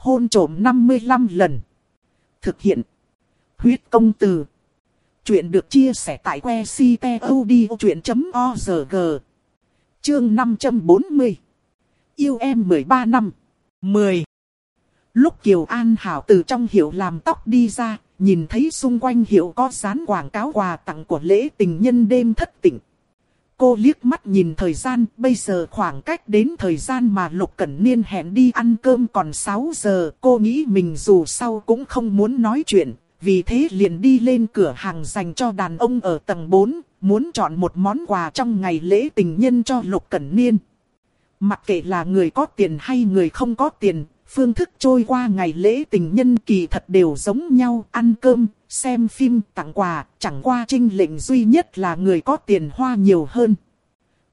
Hôn trộm 55 lần. Thực hiện. Huyết công từ. Chuyện được chia sẻ tại que ctod.org. Chương 540. Yêu em 13 năm. 10. Lúc Kiều An Hảo từ trong hiệu làm tóc đi ra, nhìn thấy xung quanh hiệu có dán quảng cáo quà tặng của lễ tình nhân đêm thất tỉnh. Cô liếc mắt nhìn thời gian, bây giờ khoảng cách đến thời gian mà Lục Cẩn Niên hẹn đi ăn cơm còn 6 giờ. Cô nghĩ mình dù sau cũng không muốn nói chuyện, vì thế liền đi lên cửa hàng dành cho đàn ông ở tầng 4, muốn chọn một món quà trong ngày lễ tình nhân cho Lục Cẩn Niên. Mặc kệ là người có tiền hay người không có tiền, phương thức trôi qua ngày lễ tình nhân kỳ thật đều giống nhau, ăn cơm, xem phim, tặng quà, chẳng qua trinh lệnh duy nhất là người có tiền hoa nhiều hơn.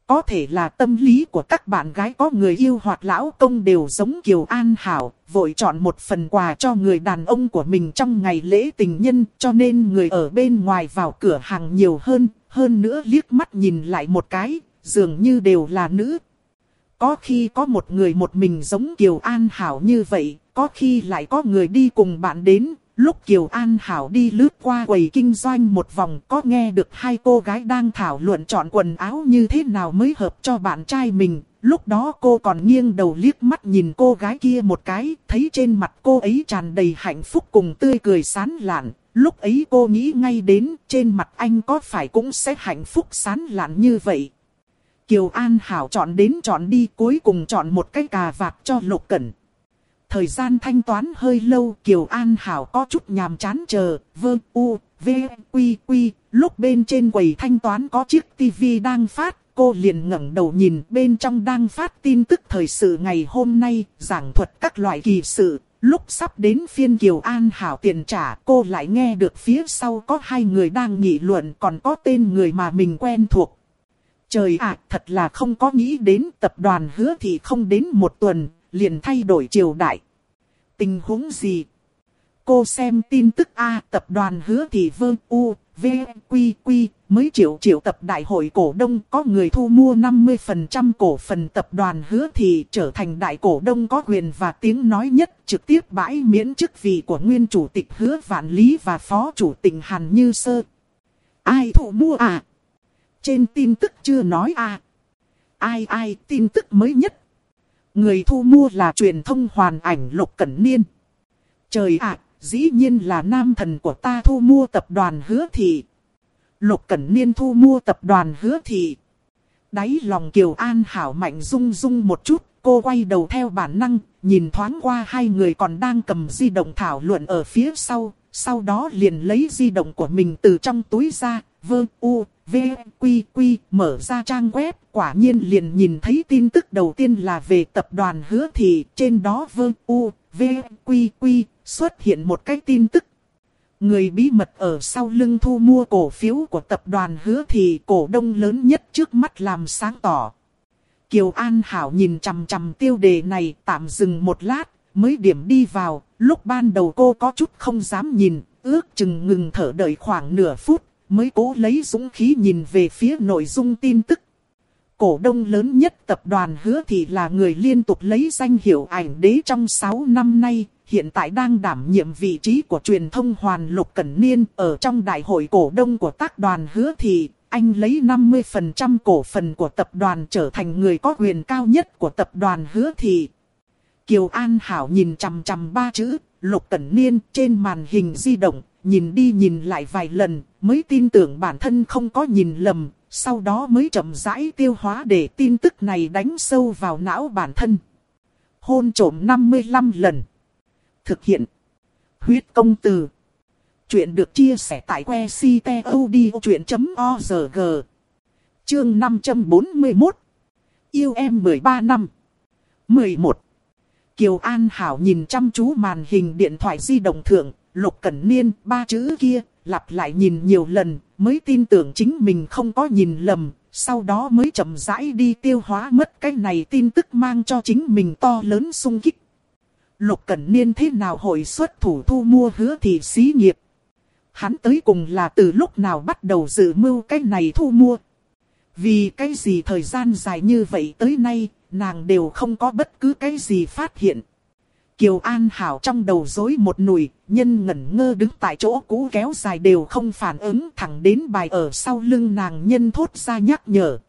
Có thể là tâm lý của các bạn gái có người yêu hoặc lão công đều giống Kiều An Hảo, vội chọn một phần quà cho người đàn ông của mình trong ngày lễ tình nhân, cho nên người ở bên ngoài vào cửa hàng nhiều hơn, hơn nữa liếc mắt nhìn lại một cái, dường như đều là nữ. Có khi có một người một mình giống Kiều An Hảo như vậy, có khi lại có người đi cùng bạn đến, Lúc Kiều An Hảo đi lướt qua quầy kinh doanh một vòng có nghe được hai cô gái đang thảo luận chọn quần áo như thế nào mới hợp cho bạn trai mình. Lúc đó cô còn nghiêng đầu liếc mắt nhìn cô gái kia một cái, thấy trên mặt cô ấy tràn đầy hạnh phúc cùng tươi cười sán lạn. Lúc ấy cô nghĩ ngay đến trên mặt anh có phải cũng sẽ hạnh phúc sán lạn như vậy. Kiều An Hảo chọn đến chọn đi cuối cùng chọn một cái cà vạt cho Lục Cẩn. Thời gian thanh toán hơi lâu Kiều An Hảo có chút nhàm chán chờ, vơ u, v, quy quy, lúc bên trên quầy thanh toán có chiếc tivi đang phát, cô liền ngẩng đầu nhìn bên trong đang phát tin tức thời sự ngày hôm nay, giảng thuật các loại kỳ sự. Lúc sắp đến phiên Kiều An Hảo tiền trả cô lại nghe được phía sau có hai người đang nghị luận còn có tên người mà mình quen thuộc. Trời ạ, thật là không có nghĩ đến tập đoàn hứa thì không đến một tuần, liền thay đổi triều đại. Tình huống gì? Cô xem tin tức A tập đoàn hứa thì vương U, V, Quy, Quy, mới triệu triệu tập đại hội cổ đông có người thu mua 50% cổ phần tập đoàn hứa thì trở thành đại cổ đông có quyền và tiếng nói nhất trực tiếp bãi miễn chức vị của nguyên chủ tịch hứa vạn lý và phó chủ tịch Hàn Như Sơ. Ai thu mua à? Trên tin tức chưa nói à? Ai ai tin tức mới nhất? Người thu mua là truyền thông hoàn ảnh Lục Cẩn Niên. Trời ạ, dĩ nhiên là nam thần của ta thu mua tập đoàn hứa thị. Lục Cẩn Niên thu mua tập đoàn hứa thị. Đáy lòng Kiều An Hảo mạnh rung rung một chút, cô quay đầu theo bản năng, nhìn thoáng qua hai người còn đang cầm di động thảo luận ở phía sau, sau đó liền lấy di động của mình từ trong túi ra, vơ u, v, quy quy, mở ra trang web, quả nhiên liền nhìn thấy tin tức đầu tiên là về tập đoàn hứa thị, trên đó vơ u, v, quy quy, xuất hiện một cái tin tức. Người bí mật ở sau lưng thu mua cổ phiếu của tập đoàn hứa thị cổ đông lớn nhất trước mắt làm sáng tỏ. Kiều An Hảo nhìn chằm chằm tiêu đề này tạm dừng một lát, mới điểm đi vào, lúc ban đầu cô có chút không dám nhìn, ước chừng ngừng thở đợi khoảng nửa phút, mới cố lấy dũng khí nhìn về phía nội dung tin tức. Cổ đông lớn nhất tập đoàn hứa thì là người liên tục lấy danh hiệu ảnh đế trong 6 năm nay, hiện tại đang đảm nhiệm vị trí của truyền thông hoàn lục cẩn niên ở trong đại hội cổ đông của tác đoàn hứa thì anh lấy 50% cổ phần của tập đoàn trở thành người có quyền cao nhất của tập đoàn hứa thì. Kiều An Hảo nhìn chằm chằm ba chữ, lục cẩn niên trên màn hình di động, nhìn đi nhìn lại vài lần, mới tin tưởng bản thân không có nhìn lầm, sau đó mới chậm rãi tiêu hóa để tin tức này đánh sâu vào não bản thân. Hôn trổm 55 lần. Thực hiện. Huyết công từ. Chuyện được chia sẻ tại que ctod.org. Chương 541. Yêu em 13 năm. 11. Kiều An Hảo nhìn chăm chú màn hình điện thoại di động thượng, Lục Cẩn Niên, ba chữ kia, lặp lại nhìn nhiều lần, mới tin tưởng chính mình không có nhìn lầm, sau đó mới chậm rãi đi tiêu hóa mất cái này tin tức mang cho chính mình to lớn sung kích. Lục Cẩn Niên thế nào hội xuất thủ thu mua hứa thị xí nghiệp? Hắn tới cùng là từ lúc nào bắt đầu dự mưu cái này thu mua? Vì cái gì thời gian dài như vậy tới nay, nàng đều không có bất cứ cái gì phát hiện. Kiều An Hảo trong đầu rối một nùi, nhân ngẩn ngơ đứng tại chỗ cũ kéo dài đều không phản ứng thẳng đến bài ở sau lưng nàng nhân thốt ra nhắc nhở.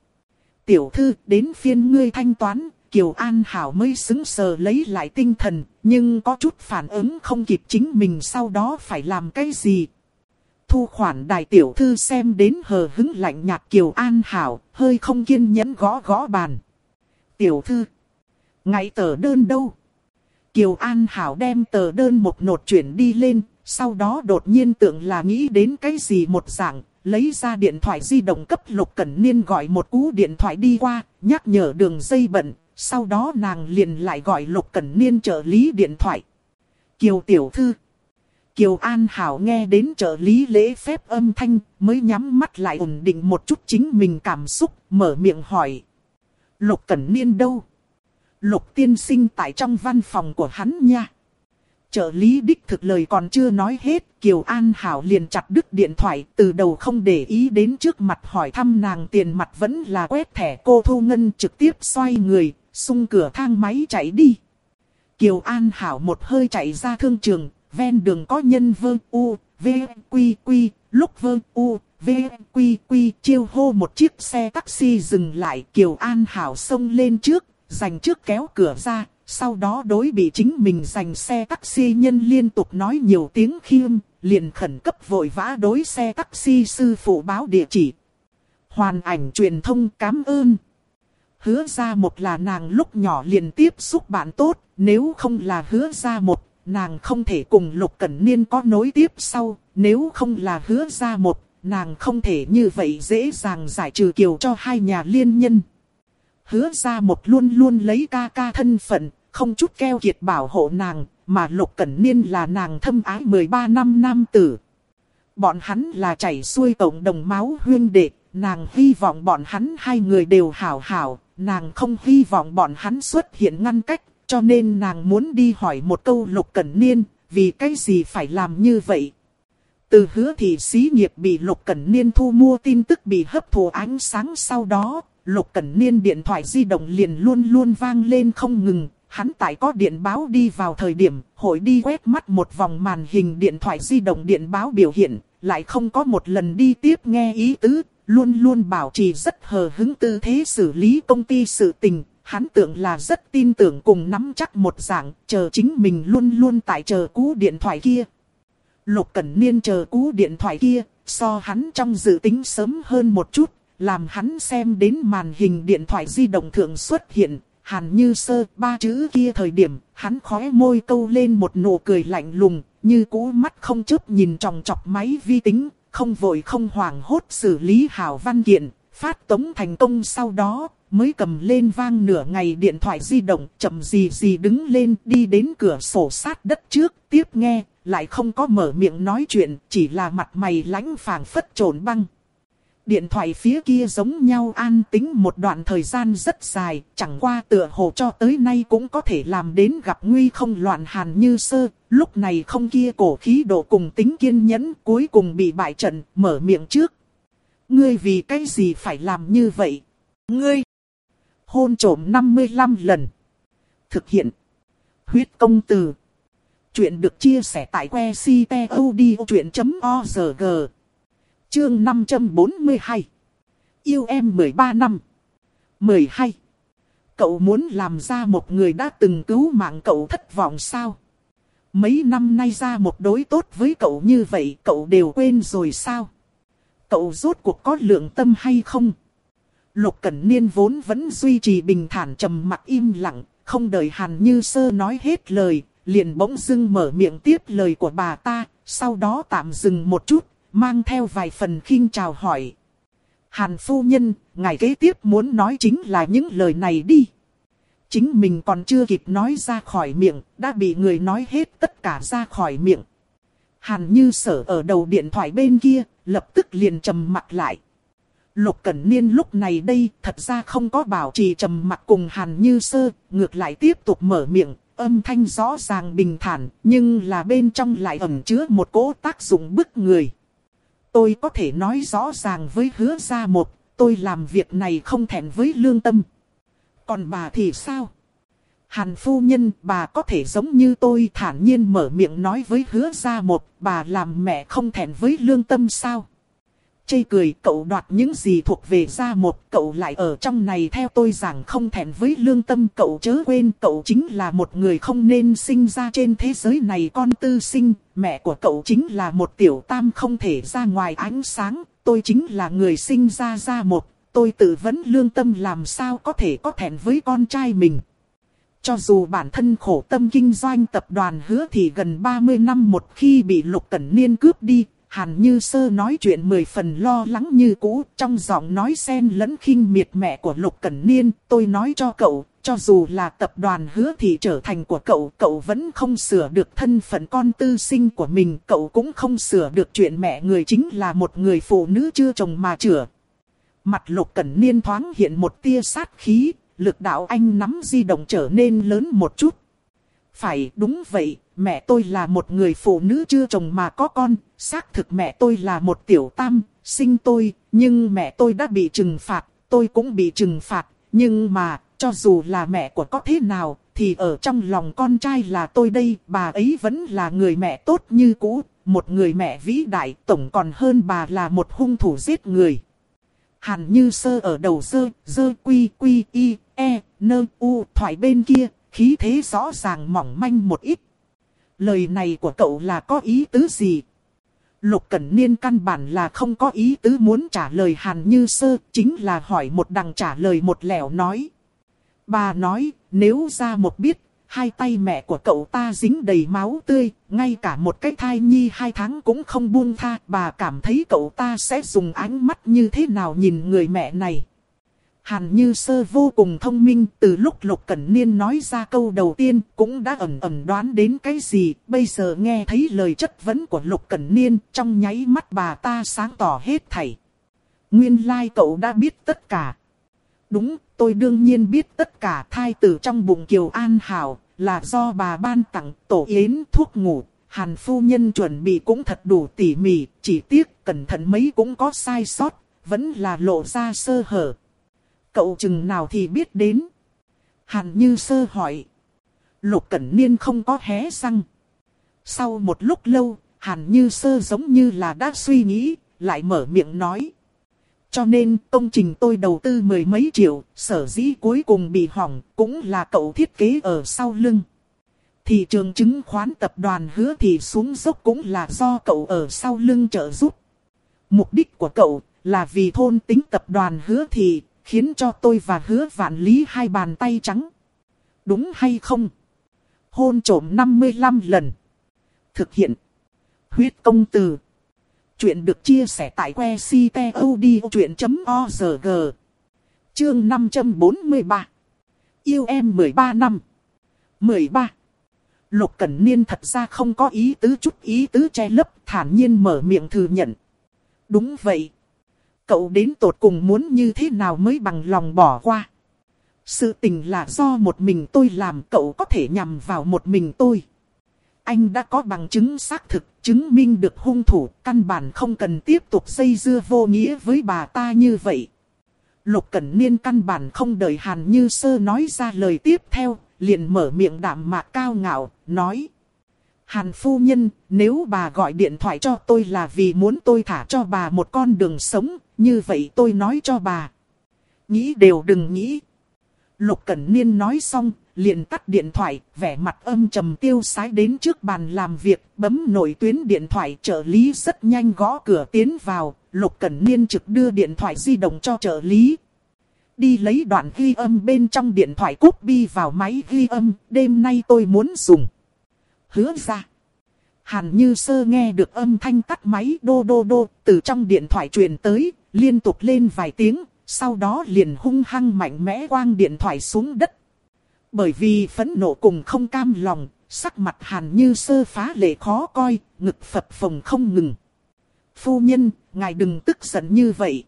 Tiểu thư đến phiên ngươi thanh toán, Kiều An Hảo mới xứng sờ lấy lại tinh thần, nhưng có chút phản ứng không kịp chính mình sau đó phải làm cái gì. Thu khoản đại tiểu thư xem đến hờ hứng lạnh nhạt Kiều An Hảo, hơi không kiên nhẫn gõ gõ bàn. Tiểu thư, ngay tờ đơn đâu? Kiều An Hảo đem tờ đơn một nột chuyển đi lên, sau đó đột nhiên tưởng là nghĩ đến cái gì một dạng, lấy ra điện thoại di động cấp Lục Cẩn Niên gọi một cú điện thoại đi qua, nhắc nhở đường dây bận, sau đó nàng liền lại gọi Lục Cẩn Niên trợ lý điện thoại. Kiều Tiểu Thư Kiều An Hảo nghe đến trợ lý lễ phép âm thanh, mới nhắm mắt lại ổn định một chút chính mình cảm xúc, mở miệng hỏi. Lục Cẩn Niên đâu? Lục tiên sinh tại trong văn phòng của hắn nha. Trợ lý đích thực lời còn chưa nói hết, Kiều An Hảo liền chặt đứt điện thoại, từ đầu không để ý đến trước mặt hỏi thăm nàng tiền mặt vẫn là quét thẻ cô Thu Ngân trực tiếp xoay người, xung cửa thang máy chạy đi. Kiều An Hảo một hơi chạy ra thương trường, ven đường có nhân vơ u, v, quy quy, lúc vơ u, v, quy quy, chiêu hô một chiếc xe taxi dừng lại. Kiều An Hảo xông lên trước, Dành trước kéo cửa ra, sau đó đối bị chính mình dành xe taxi nhân liên tục nói nhiều tiếng khiêm, liền khẩn cấp vội vã đối xe taxi sư phụ báo địa chỉ. Hoàn ảnh truyền thông cảm ơn. Hứa ra một là nàng lúc nhỏ liền tiếp xúc bạn tốt, nếu không là hứa ra một, nàng không thể cùng Lục Cẩn Niên có nối tiếp sau, nếu không là hứa ra một, nàng không thể như vậy dễ dàng giải trừ kiều cho hai nhà liên nhân. Hứa ra một luôn luôn lấy ca ca thân phận, không chút keo kiệt bảo hộ nàng, mà Lục Cẩn Niên là nàng thâm ái 13 năm nam tử. Bọn hắn là chảy xuôi tổng đồng máu huyên đệ, nàng hy vọng bọn hắn hai người đều hảo hảo, nàng không hy vọng bọn hắn xuất hiện ngăn cách, cho nên nàng muốn đi hỏi một câu Lục Cẩn Niên, vì cái gì phải làm như vậy. Từ hứa thì xí nghiệp bị Lục Cẩn Niên thu mua tin tức bị hấp thụ ánh sáng sau đó, Lục Cẩn Niên điện thoại di động liền luôn luôn vang lên không ngừng. Hắn tại có điện báo đi vào thời điểm, hội đi quét mắt một vòng màn hình điện thoại di động điện báo biểu hiện, lại không có một lần đi tiếp nghe ý tứ, luôn luôn bảo trì rất hờ hứng tư thế xử lý công ty sự tình. Hắn tưởng là rất tin tưởng cùng nắm chắc một dạng, chờ chính mình luôn luôn tại chờ cú điện thoại kia. Lục Cẩn Niên chờ cú điện thoại kia, so hắn trong dự tính sớm hơn một chút, làm hắn xem đến màn hình điện thoại di động thượng xuất hiện, hàn như sơ ba chữ kia thời điểm, hắn khóe môi câu lên một nụ cười lạnh lùng, như cú mắt không chớp nhìn tròng chọc máy vi tính, không vội không hoảng hốt xử lý hảo văn kiện, phát tống thành công sau đó, mới cầm lên vang nửa ngày điện thoại di động, chậm gì gì đứng lên đi đến cửa sổ sát đất trước, tiếp nghe, lại không có mở miệng nói chuyện, chỉ là mặt mày lãnh phảng phất trồn băng. Điện thoại phía kia giống nhau an tính một đoạn thời gian rất dài, chẳng qua tựa hồ cho tới nay cũng có thể làm đến gặp nguy không loạn hàn như sơ, lúc này không kia cổ khí độ cùng tính kiên nhẫn cuối cùng bị bại trận, mở miệng trước. Ngươi vì cái gì phải làm như vậy? Ngươi! Hôn trổm 55 lần. Thực hiện. Huyết công từ. Chuyện được chia sẻ tại que ctod.org. Chương 542 Yêu em 13 năm 12 Cậu muốn làm ra một người đã từng cứu mạng cậu thất vọng sao? Mấy năm nay ra một đối tốt với cậu như vậy cậu đều quên rồi sao? Cậu rốt cuộc có lượng tâm hay không? Lục Cẩn Niên vốn vẫn duy trì bình thản trầm mặc im lặng, không đợi Hàn Như Sơ nói hết lời, liền bỗng dưng mở miệng tiếp lời của bà ta, sau đó tạm dừng một chút, mang theo vài phần khinh chào hỏi. Hàn phu nhân, ngài kế tiếp muốn nói chính là những lời này đi. Chính mình còn chưa kịp nói ra khỏi miệng, đã bị người nói hết tất cả ra khỏi miệng. Hàn như sở ở đầu điện thoại bên kia, lập tức liền trầm mặt lại. Lục Cẩn Niên lúc này đây thật ra không có bảo trì trầm mặt cùng Hàn Như Sơ, ngược lại tiếp tục mở miệng, âm thanh rõ ràng bình thản, nhưng là bên trong lại ẩn chứa một cỗ tác dụng bức người. Tôi có thể nói rõ ràng với hứa ra một, tôi làm việc này không thẹn với lương tâm. Còn bà thì sao? Hàn phu nhân, bà có thể giống như tôi thản nhiên mở miệng nói với hứa ra một, bà làm mẹ không thèm với lương tâm sao? Chây cười cậu đoạt những gì thuộc về ra một cậu lại ở trong này theo tôi rằng không thèm với lương tâm cậu chớ quên cậu chính là một người không nên sinh ra trên thế giới này con tư sinh, mẹ của cậu chính là một tiểu tam không thể ra ngoài ánh sáng, tôi chính là người sinh ra ra một, tôi tự vấn lương tâm làm sao có thể có thèm với con trai mình. Cho dù bản thân khổ tâm kinh doanh tập đoàn hứa thì gần 30 năm một khi bị Lục Cẩn Niên cướp đi, Hàn Như Sơ nói chuyện mười phần lo lắng như cũ, trong giọng nói xen lẫn khinh miệt mẹ của Lục Cẩn Niên, tôi nói cho cậu, cho dù là tập đoàn hứa thì trở thành của cậu, cậu vẫn không sửa được thân phận con tư sinh của mình, cậu cũng không sửa được chuyện mẹ người chính là một người phụ nữ chưa chồng mà chữa. Mặt Lục Cẩn Niên thoáng hiện một tia sát khí, lực đạo anh nắm di động trở nên lớn một chút. Phải đúng vậy, mẹ tôi là một người phụ nữ chưa chồng mà có con, xác thực mẹ tôi là một tiểu tam, sinh tôi, nhưng mẹ tôi đã bị trừng phạt, tôi cũng bị trừng phạt, nhưng mà, cho dù là mẹ của có thế nào, thì ở trong lòng con trai là tôi đây, bà ấy vẫn là người mẹ tốt như cũ, một người mẹ vĩ đại, tổng còn hơn bà là một hung thủ giết người. Hàn như sơ ở đầu sơ sơ quy quy y, e, nơ u, thoại bên kia, khí thế rõ ràng mỏng manh một ít. Lời này của cậu là có ý tứ gì? Lục Cẩn Niên căn bản là không có ý tứ muốn trả lời Hàn Như Sơ, chính là hỏi một đằng trả lời một lẻo nói. Bà nói, nếu ra một biết, hai tay mẹ của cậu ta dính đầy máu tươi, ngay cả một cái thai nhi hai tháng cũng không buông tha, bà cảm thấy cậu ta sẽ dùng ánh mắt như thế nào nhìn người mẹ này. Hàn Như Sơ vô cùng thông minh, từ lúc Lục Cẩn Niên nói ra câu đầu tiên cũng đã ẩn ẩn đoán đến cái gì, bây giờ nghe thấy lời chất vấn của Lục Cẩn Niên, trong nháy mắt bà ta sáng tỏ hết thảy. Nguyên lai like cậu đã biết tất cả. Đúng, tôi đương nhiên biết tất cả thai tử trong bụng Kiều An Hảo, là do bà ban tặng tổ yến thuốc ngủ. Hàn phu nhân chuẩn bị cũng thật đủ tỉ mỉ, chỉ tiếc cẩn thận mấy cũng có sai sót, vẫn là lộ ra sơ hở cậu chừng nào thì biết đến. Hàn Như Sơ hỏi. Lục Cẩn Niên không có hé răng. Sau một lúc lâu, Hàn Như Sơ giống như là đã suy nghĩ, lại mở miệng nói. Cho nên công trình tôi đầu tư mười mấy triệu, sở dĩ cuối cùng bị hỏng, cũng là cậu thiết kế ở sau lưng. Thị trường chứng khoán tập đoàn hứa thì xuống dốc cũng là do cậu ở sau lưng trợ giúp. Mục đích của cậu là vì thôn tính tập đoàn hứa thì khiến cho tôi và hứa vạn lý hai bàn tay trắng. Đúng hay không? Hôn trổm 55 lần. Thực hiện. Huyết công từ. Chuyện được chia sẻ tại que ctod.org. Chương 543. Yêu em 13 năm. 13. Lục Cẩn Niên thật ra không có ý tứ chút ý tứ che lấp, thản nhiên mở miệng thừa nhận. Đúng vậy. Cậu đến tột cùng muốn như thế nào mới bằng lòng bỏ qua. Sự tình là do một mình tôi làm cậu có thể nhằm vào một mình tôi. Anh đã có bằng chứng xác thực, chứng minh được hung thủ, căn bản không cần tiếp tục dây dưa vô nghĩa với bà ta như vậy. Lục Cẩn Niên căn bản không đợi Hàn Như Sơ nói ra lời tiếp theo, liền mở miệng đạm mạc cao ngạo, nói. Hàn phu nhân, nếu bà gọi điện thoại cho tôi là vì muốn tôi thả cho bà một con đường sống, như vậy tôi nói cho bà. Nghĩ đều đừng nghĩ. Lục Cẩn Niên nói xong, liền tắt điện thoại, vẻ mặt âm trầm tiêu sái đến trước bàn làm việc, bấm nổi tuyến điện thoại trợ lý rất nhanh gõ cửa tiến vào, Lục Cẩn Niên trực đưa điện thoại di động cho trợ lý. Đi lấy đoạn ghi âm bên trong điện thoại cúp bi vào máy ghi âm, đêm nay tôi muốn dùng. Hứa ra. Hàn Như Sơ nghe được âm thanh tắt máy đô đô đô từ trong điện thoại truyền tới, liên tục lên vài tiếng, sau đó liền hung hăng mạnh mẽ quang điện thoại xuống đất. Bởi vì phẫn nộ cùng không cam lòng, sắc mặt Hàn Như Sơ phá lệ khó coi, ngực phập phồng không ngừng. Phu nhân, ngài đừng tức giận như vậy.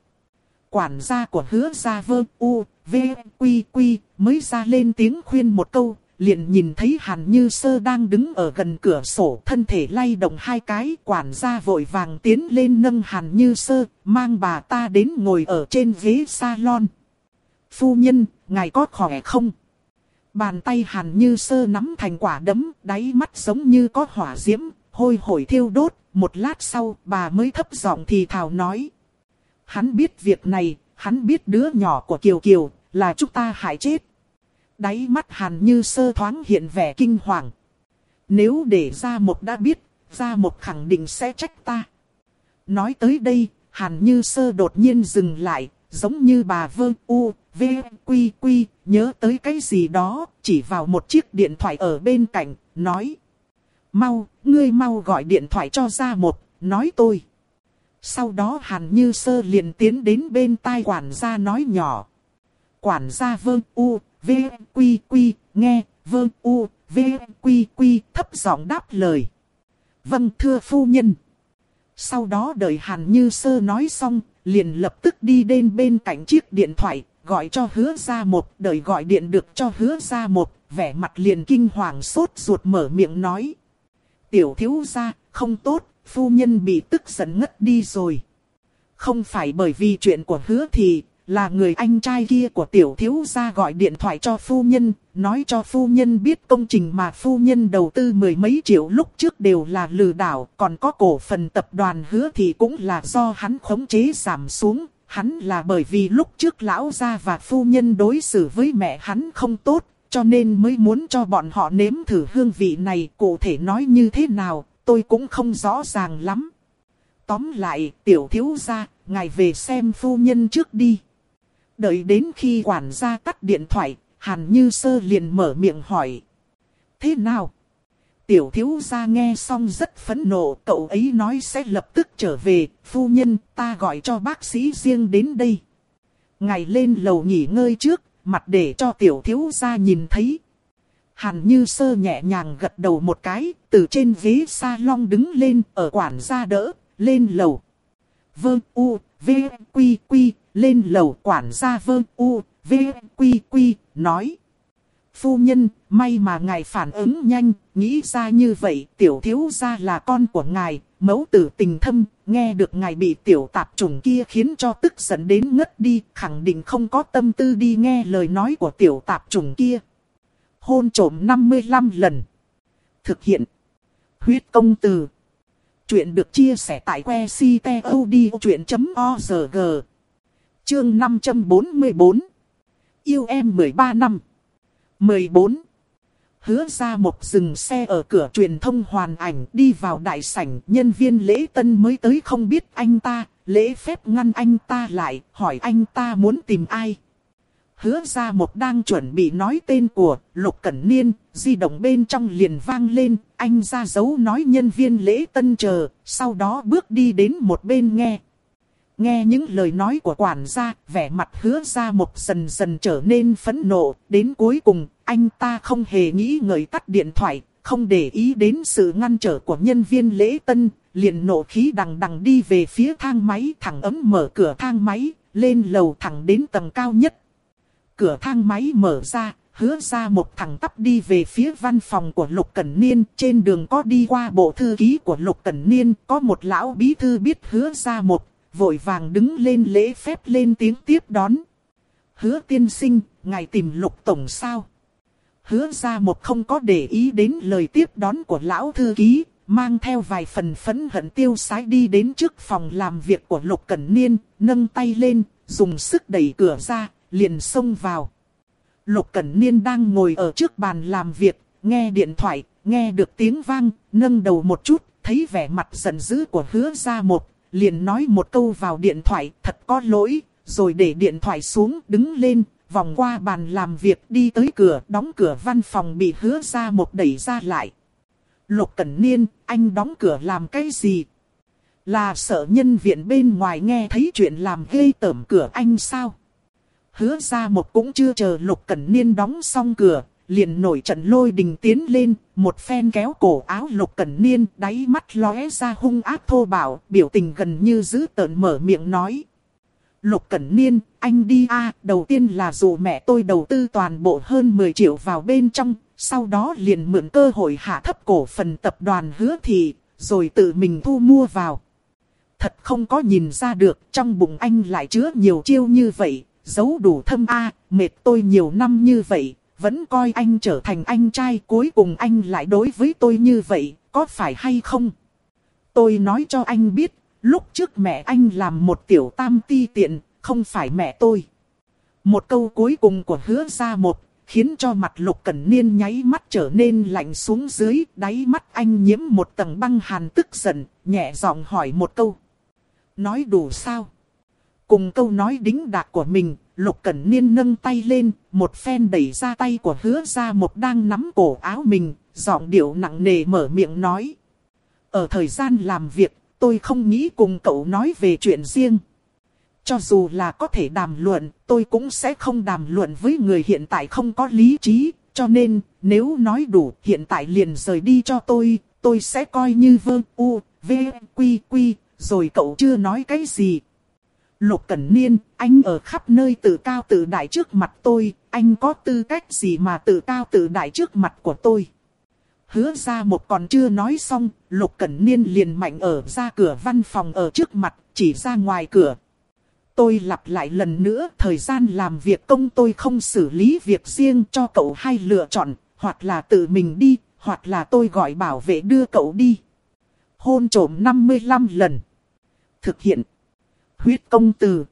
Quản gia của hứa gia vơ u, v, quy quy, mới ra lên tiếng khuyên một câu, liền nhìn thấy Hàn Như Sơ đang đứng ở gần cửa sổ, thân thể lay động hai cái, quản gia vội vàng tiến lên nâng Hàn Như Sơ, mang bà ta đến ngồi ở trên ghế salon. Phu nhân, ngài có khỏe không? Bàn tay hàn như sơ nắm thành quả đấm, đáy mắt giống như có hỏa diễm, hôi hổi thiêu đốt. Một lát sau, bà mới thấp giọng thì thào nói. Hắn biết việc này, hắn biết đứa nhỏ của Kiều Kiều, là chúng ta hại chết. Đáy mắt hàn như sơ thoáng hiện vẻ kinh hoàng. Nếu để ra một đã biết, ra một khẳng định sẽ trách ta. Nói tới đây, hàn như sơ đột nhiên dừng lại, giống như bà vơ u, v, quy quy, nhớ tới cái gì đó, chỉ vào một chiếc điện thoại ở bên cạnh, nói. Mau, ngươi mau gọi điện thoại cho ra một, nói tôi. Sau đó hàn như sơ liền tiến đến bên tai quản gia nói nhỏ. Quản gia vơ u, v, quy quy, nghe, vơ u, v, quy quy, thấp giọng đáp lời. Vâng thưa phu nhân. Sau đó đợi hàn như sơ nói xong, liền lập tức đi đến bên cạnh chiếc điện thoại, gọi cho hứa ra một, đợi gọi điện được cho hứa ra một, vẻ mặt liền kinh hoàng sốt ruột mở miệng nói. Tiểu thiếu gia, không tốt, phu nhân bị tức giận ngất đi rồi. Không phải bởi vì chuyện của hứa thì, là người anh trai kia của tiểu thiếu gia gọi điện thoại cho phu nhân, nói cho phu nhân biết công trình mà phu nhân đầu tư mười mấy triệu lúc trước đều là lừa đảo, còn có cổ phần tập đoàn hứa thì cũng là do hắn khống chế giảm xuống. Hắn là bởi vì lúc trước lão gia và phu nhân đối xử với mẹ hắn không tốt, cho nên mới muốn cho bọn họ nếm thử hương vị này. Cụ thể nói như thế nào, tôi cũng không rõ ràng lắm. Tóm lại, tiểu thiếu gia, ngài về xem phu nhân trước đi. Đợi đến khi quản gia tắt điện thoại, Hàn Như Sơ liền mở miệng hỏi. Thế nào? Tiểu thiếu gia nghe xong rất phẫn nộ, cậu ấy nói sẽ lập tức trở về, phu nhân ta gọi cho bác sĩ riêng đến đây. Ngài lên lầu nghỉ ngơi trước, mặt để cho tiểu thiếu gia nhìn thấy. Hàn Như Sơ nhẹ nhàng gật đầu một cái, từ trên ghế salon đứng lên, ở quản gia đỡ, lên lầu. Vương U, V, Quy, Quy, lên lầu quản gia Vương U, V, Quy, Quy, nói. Phu nhân, may mà ngài phản ứng nhanh, nghĩ ra như vậy, tiểu thiếu gia là con của ngài, mẫu tử tình thâm, nghe được ngài bị tiểu tạp trùng kia khiến cho tức giận đến ngất đi, khẳng định không có tâm tư đi nghe lời nói của tiểu tạp trùng kia. Hôn trổm 55 lần. Thực hiện. Huyết công từ. Chuyện được chia sẻ tại que ctod.org. Chương 544. Yêu em 13 năm. 14. Hứa ra một dừng xe ở cửa truyền thông hoàn ảnh đi vào đại sảnh. Nhân viên lễ tân mới tới không biết anh ta. Lễ phép ngăn anh ta lại hỏi anh ta muốn tìm ai. Hứa ra một đang chuẩn bị nói tên của Lục Cẩn Niên, di động bên trong liền vang lên, anh ra dấu nói nhân viên lễ tân chờ, sau đó bước đi đến một bên nghe. Nghe những lời nói của quản gia, vẻ mặt hứa ra một dần dần trở nên phẫn nộ, đến cuối cùng, anh ta không hề nghĩ ngợi tắt điện thoại, không để ý đến sự ngăn trở của nhân viên lễ tân, liền nộ khí đằng đằng đi về phía thang máy thẳng ấm mở cửa thang máy, lên lầu thẳng đến tầng cao nhất. Cửa thang máy mở ra, hứa ra một thằng tắp đi về phía văn phòng của Lục Cẩn Niên. Trên đường có đi qua bộ thư ký của Lục Cẩn Niên, có một lão bí thư biết hứa ra một, vội vàng đứng lên lễ phép lên tiếng tiếp đón. Hứa tiên sinh, ngài tìm Lục Tổng sao? Hứa ra một không có để ý đến lời tiếp đón của lão thư ký, mang theo vài phần phấn hận tiêu sái đi đến trước phòng làm việc của Lục Cẩn Niên, nâng tay lên, dùng sức đẩy cửa ra, liền xông vào. Lục Cẩn Niên đang ngồi ở trước bàn làm việc, nghe điện thoại, nghe được tiếng vang, nâng đầu một chút, thấy vẻ mặt giận dữ của hứa ra một, liền nói một câu vào điện thoại, thật có lỗi, rồi để điện thoại xuống, đứng lên, vòng qua bàn làm việc đi tới cửa, đóng cửa văn phòng bị hứa ra một đẩy ra lại. Lục Cẩn Niên, anh đóng cửa làm cái gì? Là sợ nhân viện bên ngoài nghe thấy chuyện làm gây tởm cửa anh sao? Hứa ra một cũng chưa chờ Lục Cẩn Niên đóng xong cửa, liền nổi trận lôi đình tiến lên, một phen kéo cổ áo Lục Cẩn Niên, đáy mắt lóe ra hung ác thô bạo, biểu tình gần như giữ tợn mở miệng nói. Lục Cẩn Niên, anh đi a đầu tiên là dù mẹ tôi đầu tư toàn bộ hơn 10 triệu vào bên trong, sau đó liền mượn cơ hội hạ thấp cổ phần tập đoàn hứa thị, rồi tự mình thu mua vào. Thật không có nhìn ra được trong bụng anh lại chứa nhiều chiêu như vậy, giấu đủ thâm a, mệt tôi nhiều năm như vậy, vẫn coi anh trở thành anh trai cuối cùng anh lại đối với tôi như vậy, có phải hay không? Tôi nói cho anh biết, lúc trước mẹ anh làm một tiểu tam ti tiện, không phải mẹ tôi. Một câu cuối cùng của hứa ra một, khiến cho mặt lục cẩn niên nháy mắt trở nên lạnh xuống dưới, đáy mắt anh nhiễm một tầng băng hàn tức giận, nhẹ giọng hỏi một câu. Nói đủ sao? Cùng câu nói đính đạc của mình, Lục Cẩn Niên nâng tay lên, một phen đẩy ra tay của hứa ra một đang nắm cổ áo mình, giọng điệu nặng nề mở miệng nói. Ở thời gian làm việc, tôi không nghĩ cùng cậu nói về chuyện riêng. Cho dù là có thể đàm luận, tôi cũng sẽ không đàm luận với người hiện tại không có lý trí. Cho nên, nếu nói đủ, hiện tại liền rời đi cho tôi, tôi sẽ coi như vương u, v, quy, quy, rồi cậu chưa nói cái gì, Lục Cẩn Niên, anh ở khắp nơi tự cao tự đại trước mặt tôi, anh có tư cách gì mà tự cao tự đại trước mặt của tôi? Hứa ra một còn chưa nói xong, Lục Cẩn Niên liền mạnh ở ra cửa văn phòng ở trước mặt, chỉ ra ngoài cửa. Tôi lặp lại lần nữa, thời gian làm việc công tôi không xử lý việc riêng cho cậu hay lựa chọn, hoặc là tự mình đi, hoặc là tôi gọi bảo vệ đưa cậu đi. Hôn trổm 55 lần. Thực hiện huyết công từ.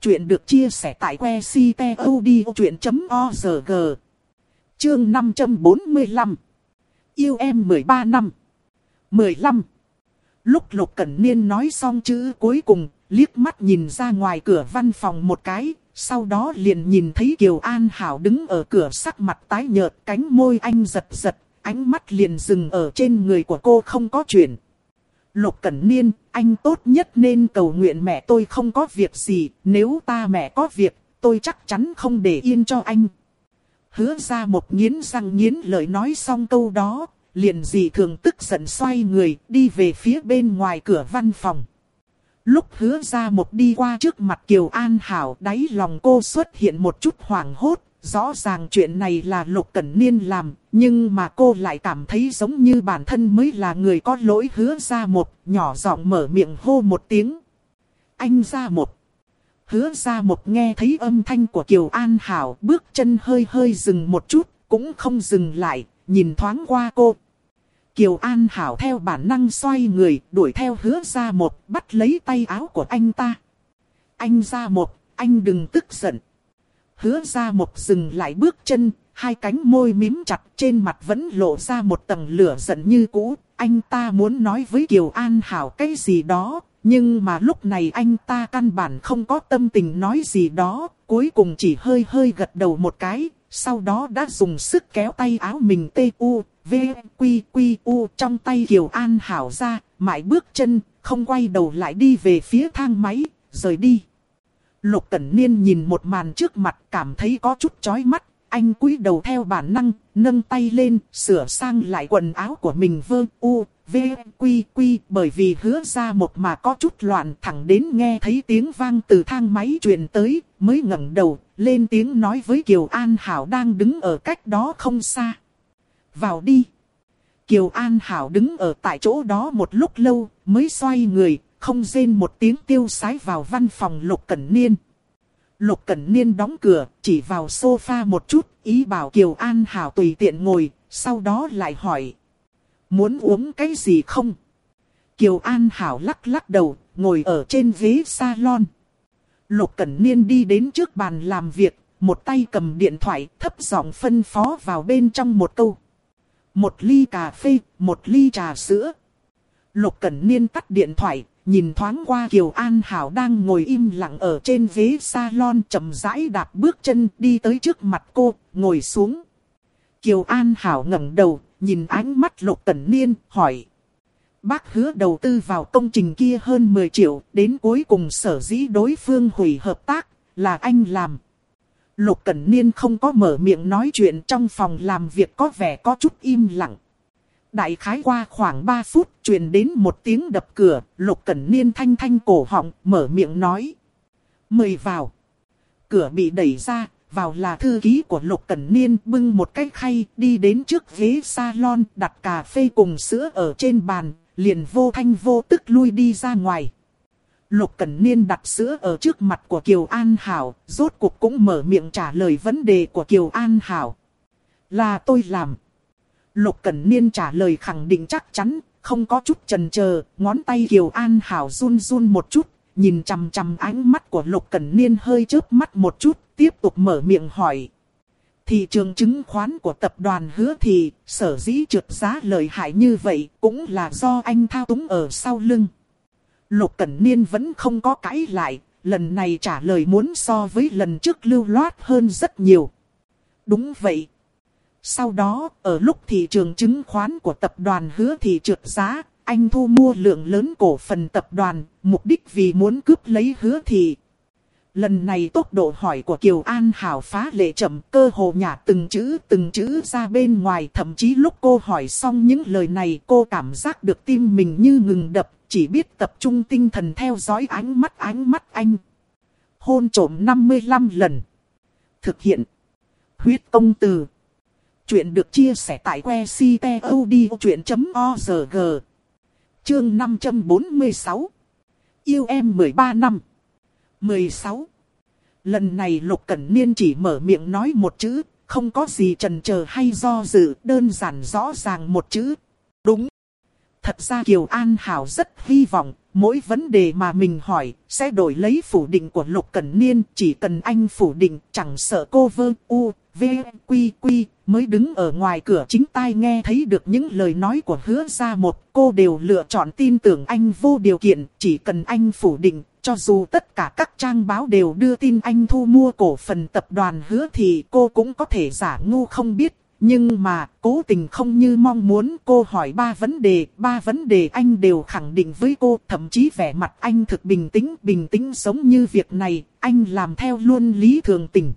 Chuyện được chia sẻ tại que ctod.org. Chương 545. Yêu em 13 năm. 15. Lúc Lục Cẩn Niên nói xong chữ cuối cùng, liếc mắt nhìn ra ngoài cửa văn phòng một cái, sau đó liền nhìn thấy Kiều An Hảo đứng ở cửa sắc mặt tái nhợt, cánh môi anh giật giật, ánh mắt liền dừng ở trên người của cô không có chuyện. Lục Cẩn Niên, anh tốt nhất nên cầu nguyện mẹ tôi không có việc gì, nếu ta mẹ có việc, tôi chắc chắn không để yên cho anh. Hứa ra một nghiến răng nghiến lời nói xong câu đó, liền dị thường tức giận xoay người, đi về phía bên ngoài cửa văn phòng. Lúc hứa ra một đi qua trước mặt Kiều An Hảo, đáy lòng cô xuất hiện một chút hoảng hốt, Rõ ràng chuyện này là Lục Cẩn Niên làm, nhưng mà cô lại cảm thấy giống như bản thân mới là người có lỗi hứa ra một, nhỏ giọng mở miệng hô một tiếng. Anh ra một. Hứa ra một nghe thấy âm thanh của Kiều An Hảo bước chân hơi hơi dừng một chút, cũng không dừng lại, nhìn thoáng qua cô. Kiều An Hảo theo bản năng xoay người, đuổi theo hứa ra một, bắt lấy tay áo của anh ta. Anh ra một, anh đừng tức giận hứa ra một dừng lại bước chân, hai cánh môi mím chặt trên mặt vẫn lộ ra một tầng lửa giận như cũ. Anh ta muốn nói với Kiều An Hảo cái gì đó, nhưng mà lúc này anh ta căn bản không có tâm tình nói gì đó, cuối cùng chỉ hơi hơi gật đầu một cái, sau đó đã dùng sức kéo tay áo mình tê u, v, quy quy u trong tay Kiều An Hảo ra, mãi bước chân, không quay đầu lại đi về phía thang máy, rời đi. Lục Cẩn Niên nhìn một màn trước mặt cảm thấy có chút chói mắt. Anh cúi đầu theo bản năng, nâng tay lên, sửa sang lại quần áo của mình vơ u, v, quy quy. Bởi vì hứa ra một mà có chút loạn thẳng đến nghe thấy tiếng vang từ thang máy truyền tới, mới ngẩng đầu, lên tiếng nói với Kiều An Hảo đang đứng ở cách đó không xa. Vào đi. Kiều An Hảo đứng ở tại chỗ đó một lúc lâu, mới xoay người, không rên một tiếng tiêu sái vào văn phòng Lục Cẩn Niên. Lục Cẩn Niên đóng cửa, chỉ vào sofa một chút, ý bảo Kiều An Hảo tùy tiện ngồi, sau đó lại hỏi. Muốn uống cái gì không? Kiều An Hảo lắc lắc đầu, ngồi ở trên ghế salon. Lục Cẩn Niên đi đến trước bàn làm việc, một tay cầm điện thoại, thấp giọng phân phó vào bên trong một câu. Một ly cà phê, một ly trà sữa. Lục Cẩn Niên tắt điện thoại, nhìn thoáng qua Kiều An Hảo đang ngồi im lặng ở trên ghế salon chậm rãi đạp bước chân đi tới trước mặt cô, ngồi xuống. Kiều An Hảo ngẩng đầu, nhìn ánh mắt Lục Tần Niên, hỏi. Bác hứa đầu tư vào công trình kia hơn 10 triệu, đến cuối cùng sở dĩ đối phương hủy hợp tác, là anh làm. Lục Cẩn Niên không có mở miệng nói chuyện trong phòng làm việc có vẻ có chút im lặng. Đại khái qua khoảng 3 phút, truyền đến một tiếng đập cửa, Lục Cẩn Niên thanh thanh cổ họng, mở miệng nói. Mời vào. Cửa bị đẩy ra, vào là thư ký của Lục Cẩn Niên bưng một cái khay đi đến trước ghế salon đặt cà phê cùng sữa ở trên bàn, liền vô thanh vô tức lui đi ra ngoài. Lục Cẩn Niên đặt sữa ở trước mặt của Kiều An Hảo, rốt cuộc cũng mở miệng trả lời vấn đề của Kiều An Hảo. Là tôi làm. Lục Cẩn Niên trả lời khẳng định chắc chắn, không có chút chần chờ, ngón tay Kiều An Hảo run run một chút, nhìn chằm chằm ánh mắt của Lục Cẩn Niên hơi chớp mắt một chút, tiếp tục mở miệng hỏi. Thị trường chứng khoán của tập đoàn hứa thì, sở dĩ trượt giá lợi hại như vậy, cũng là do anh thao túng ở sau lưng. Lục Cẩn Niên vẫn không có cãi lại, lần này trả lời muốn so với lần trước lưu loát hơn rất nhiều. Đúng vậy. Sau đó, ở lúc thị trường chứng khoán của tập đoàn hứa thì trượt giá, anh thu mua lượng lớn cổ phần tập đoàn, mục đích vì muốn cướp lấy hứa thì. Lần này tốc độ hỏi của Kiều An Hảo phá lệ chậm cơ hồ nhả từng chữ từng chữ ra bên ngoài. Thậm chí lúc cô hỏi xong những lời này cô cảm giác được tim mình như ngừng đập, chỉ biết tập trung tinh thần theo dõi ánh mắt ánh mắt anh. Hôn trổm 55 lần. Thực hiện. Huyết công từ. Chuyện được chia sẻ tại que ctod.org. Chương 546. Yêu em 13 năm. 16. Lần này Lục Cẩn Niên chỉ mở miệng nói một chữ, không có gì trần chờ hay do dự, đơn giản rõ ràng một chữ. Đúng. Thật ra Kiều An Hảo rất hy vọng, mỗi vấn đề mà mình hỏi, sẽ đổi lấy phủ định của Lục Cẩn Niên. Chỉ cần anh phủ định, chẳng sợ cô vơ u, v, quy quy, mới đứng ở ngoài cửa chính tai nghe thấy được những lời nói của hứa ra một. Cô đều lựa chọn tin tưởng anh vô điều kiện, chỉ cần anh phủ định, cho dù tất cả các trang báo đều đưa tin anh thu mua cổ phần tập đoàn hứa thì cô cũng có thể giả ngu không biết. Nhưng mà, cố tình không như mong muốn cô hỏi ba vấn đề, ba vấn đề anh đều khẳng định với cô, thậm chí vẻ mặt anh thực bình tĩnh, bình tĩnh giống như việc này, anh làm theo luôn lý thường tình.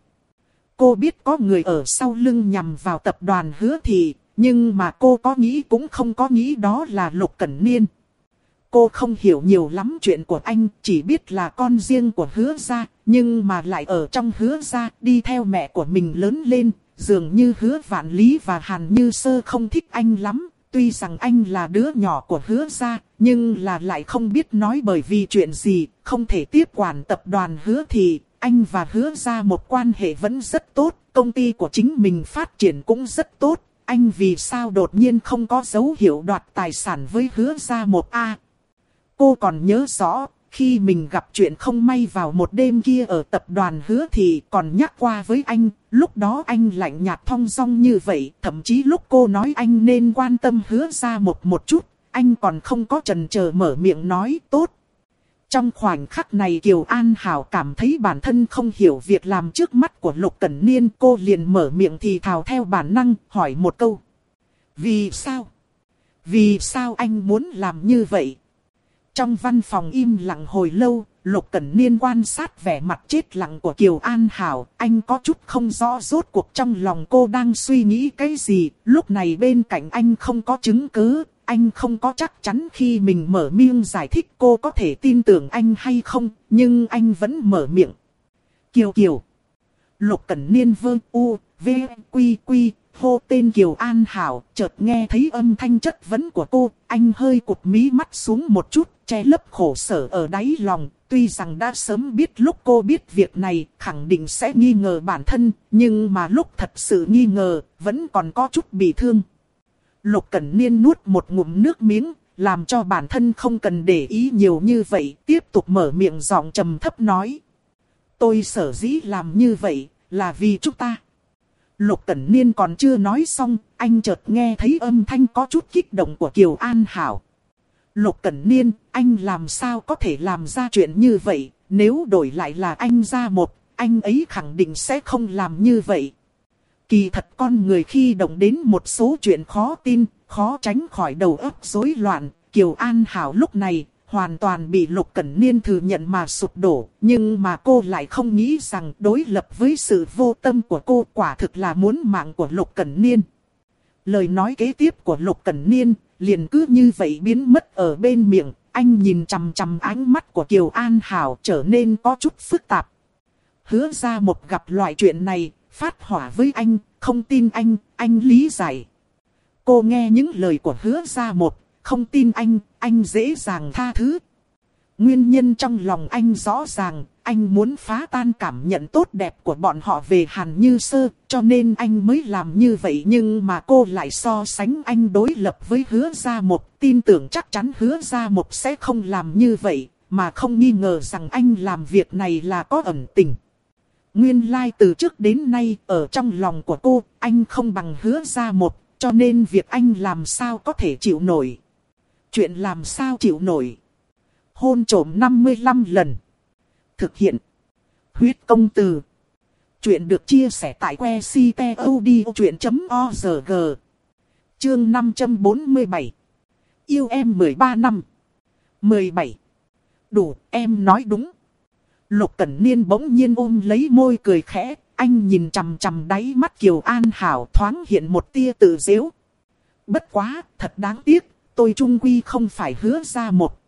Cô biết có người ở sau lưng nhằm vào tập đoàn hứa thì, nhưng mà cô có nghĩ cũng không có nghĩ đó là Lục Cẩn Niên. Cô không hiểu nhiều lắm chuyện của anh, chỉ biết là con riêng của hứa gia, nhưng mà lại ở trong hứa gia, đi theo mẹ của mình lớn lên, dường như hứa vạn lý và hàn như sơ không thích anh lắm. Tuy rằng anh là đứa nhỏ của hứa gia, nhưng là lại không biết nói bởi vì chuyện gì, không thể tiếp quản tập đoàn hứa thì, anh và hứa gia một quan hệ vẫn rất tốt, công ty của chính mình phát triển cũng rất tốt. Anh vì sao đột nhiên không có dấu hiệu đoạt tài sản với hứa gia một A. Cô còn nhớ rõ, khi mình gặp chuyện không may vào một đêm kia ở tập đoàn hứa thì còn nhắc qua với anh, lúc đó anh lạnh nhạt thong dong như vậy, thậm chí lúc cô nói anh nên quan tâm hứa ra một một chút, anh còn không có trần chờ mở miệng nói tốt. Trong khoảnh khắc này Kiều An Hảo cảm thấy bản thân không hiểu việc làm trước mắt của Lục Cẩn Niên cô liền mở miệng thì thào theo bản năng hỏi một câu. Vì sao? Vì sao anh muốn làm như vậy? Trong văn phòng im lặng hồi lâu, Lục Cẩn Niên quan sát vẻ mặt chết lặng của Kiều An Hảo, anh có chút không rõ rốt cuộc trong lòng cô đang suy nghĩ cái gì, lúc này bên cạnh anh không có chứng cứ, anh không có chắc chắn khi mình mở miệng giải thích cô có thể tin tưởng anh hay không, nhưng anh vẫn mở miệng. Kiều Kiều Lục Cẩn Niên vương u, v, quy quy, hô tên Kiều An Hảo, chợt nghe thấy âm thanh chất vấn của cô, anh hơi cụt mí mắt xuống một chút, che lấp khổ sở ở đáy lòng. Tuy rằng đã sớm biết lúc cô biết việc này, khẳng định sẽ nghi ngờ bản thân, nhưng mà lúc thật sự nghi ngờ, vẫn còn có chút bị thương. Lục Cẩn Niên nuốt một ngụm nước miếng, làm cho bản thân không cần để ý nhiều như vậy, tiếp tục mở miệng giọng trầm thấp nói. Tôi sở dĩ làm như vậy, là vì chúng ta. Lục Cẩn Niên còn chưa nói xong, anh chợt nghe thấy âm thanh có chút kích động của Kiều An Hảo. Lục Cẩn Niên, anh làm sao có thể làm ra chuyện như vậy, nếu đổi lại là anh ra một, anh ấy khẳng định sẽ không làm như vậy. Kỳ thật con người khi động đến một số chuyện khó tin, khó tránh khỏi đầu óc rối loạn, Kiều An Hảo lúc này hoàn toàn bị Lục Cẩn Niên thừa nhận mà sụp đổ, nhưng mà cô lại không nghĩ rằng đối lập với sự vô tâm của cô quả thực là muốn mạng của Lục Cẩn Niên. Lời nói kế tiếp của Lục Cẩn Niên liền cứ như vậy biến mất ở bên miệng, anh nhìn chằm chằm ánh mắt của Kiều An Hảo trở nên có chút phức tạp. Hứa ra một gặp loại chuyện này, phát hỏa với anh, không tin anh, anh lý giải. Cô nghe những lời của hứa ra một, không tin anh, anh dễ dàng tha thứ. Nguyên nhân trong lòng anh rõ ràng, anh muốn phá tan cảm nhận tốt đẹp của bọn họ về Hàn Như Sơ, cho nên anh mới làm như vậy. Nhưng mà cô lại so sánh anh đối lập với hứa gia một, tin tưởng chắc chắn hứa gia một sẽ không làm như vậy, mà không nghi ngờ rằng anh làm việc này là có ẩn tình. Nguyên lai like từ trước đến nay ở trong lòng của cô, anh không bằng hứa ra một, cho nên việc anh làm sao có thể chịu nổi. Chuyện làm sao chịu nổi. Hôn trổm 55 lần. Thực hiện. Huyết công từ. Chuyện được chia sẻ tại que ctod.org. Chương 547. Yêu em 13 năm. 17. Đủ, em nói đúng. Lục Cẩn Niên bỗng nhiên ôm lấy môi cười khẽ, anh nhìn chằm chằm đáy mắt Kiều An Hảo thoáng hiện một tia tự dễu. Bất quá, thật đáng tiếc, tôi trung quy không phải hứa ra một.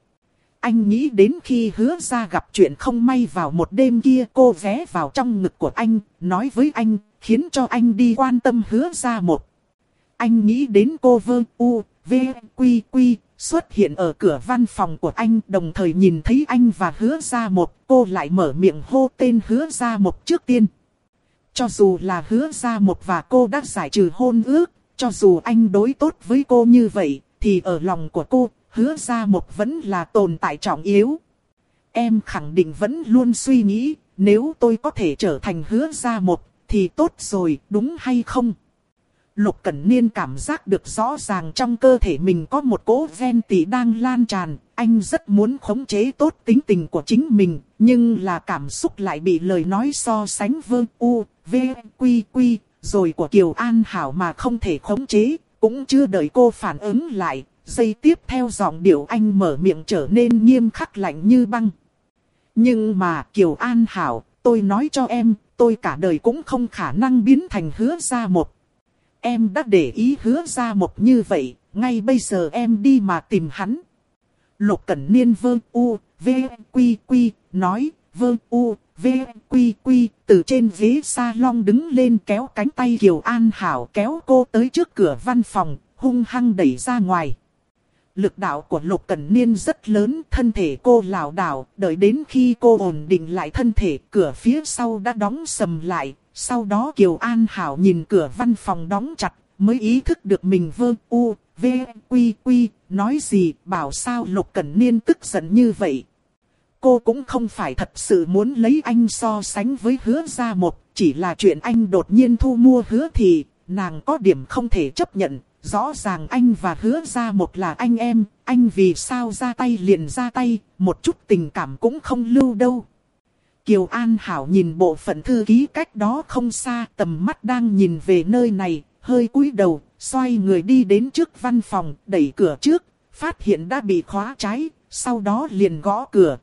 Anh nghĩ đến khi hứa ra gặp chuyện không may vào một đêm kia cô ghé vào trong ngực của anh, nói với anh, khiến cho anh đi quan tâm hứa ra một. Anh nghĩ đến cô vơ u, v, quy quy, xuất hiện ở cửa văn phòng của anh đồng thời nhìn thấy anh và hứa ra một, cô lại mở miệng hô tên hứa ra một trước tiên. Cho dù là hứa ra một và cô đã giải trừ hôn ước, cho dù anh đối tốt với cô như vậy, thì ở lòng của cô, hứa ra một vẫn là tồn tại trọng yếu. Em khẳng định vẫn luôn suy nghĩ, nếu tôi có thể trở thành hứa ra một, thì tốt rồi, đúng hay không? Lục Cẩn Niên cảm giác được rõ ràng trong cơ thể mình có một cỗ ven tỷ đang lan tràn. Anh rất muốn khống chế tốt tính tình của chính mình, nhưng là cảm xúc lại bị lời nói so sánh vương u, v, quy quy, rồi của Kiều An Hảo mà không thể khống chế. Cũng chưa đợi cô phản ứng lại, giây tiếp theo giọng điệu anh mở miệng trở nên nghiêm khắc lạnh như băng. Nhưng mà Kiều An Hảo, tôi nói cho em, tôi cả đời cũng không khả năng biến thành hứa ra một Em đã để ý hứa ra một như vậy, ngay bây giờ em đi mà tìm hắn. Lục Cẩn Niên vơ u, v, quy quy, nói, vơ u, v, quy quy, từ trên ghế salon đứng lên kéo cánh tay Kiều An Hảo kéo cô tới trước cửa văn phòng, hung hăng đẩy ra ngoài. Lực đạo của Lục Cẩn Niên rất lớn, thân thể cô lảo đảo, đợi đến khi cô ổn định lại thân thể, cửa phía sau đã đóng sầm lại, sau đó Kiều An Hảo nhìn cửa văn phòng đóng chặt, mới ý thức được mình vơ u, v, quy quy, nói gì, bảo sao Lục Cẩn Niên tức giận như vậy. Cô cũng không phải thật sự muốn lấy anh so sánh với hứa ra một, chỉ là chuyện anh đột nhiên thu mua hứa thì, nàng có điểm không thể chấp nhận. Rõ ràng anh và hứa ra một là anh em, anh vì sao ra tay liền ra tay, một chút tình cảm cũng không lưu đâu. Kiều An Hảo nhìn bộ phận thư ký cách đó không xa, tầm mắt đang nhìn về nơi này, hơi cúi đầu, xoay người đi đến trước văn phòng, đẩy cửa trước, phát hiện đã bị khóa trái, sau đó liền gõ cửa.